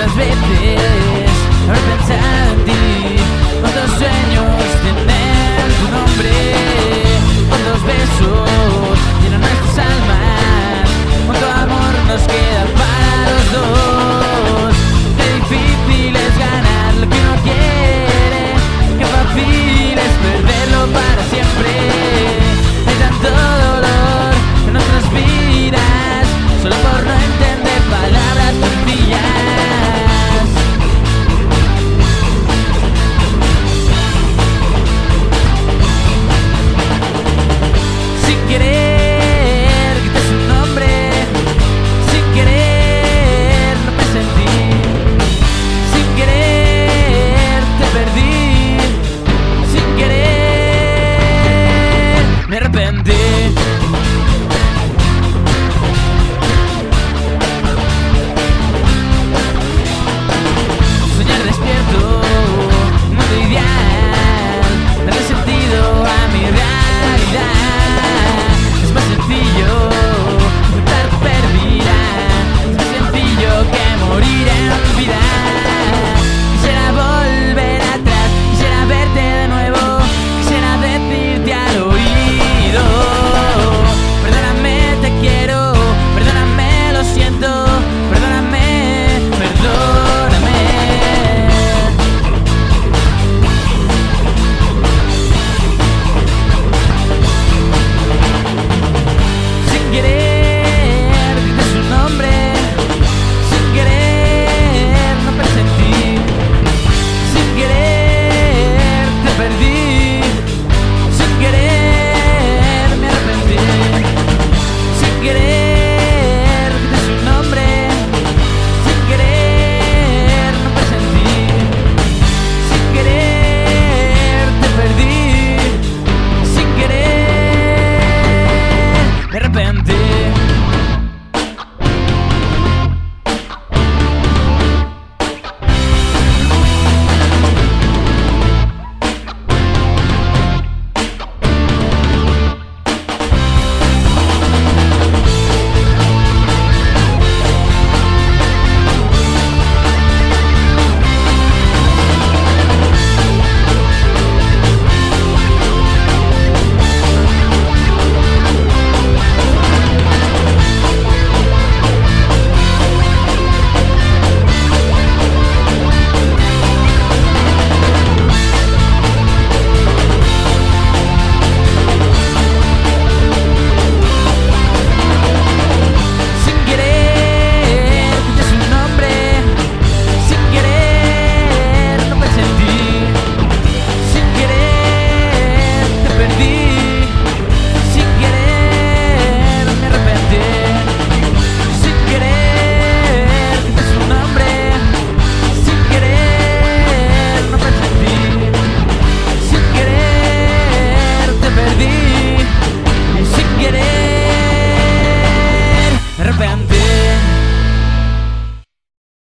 muchas veces al pensar en ti, cuántos sueños.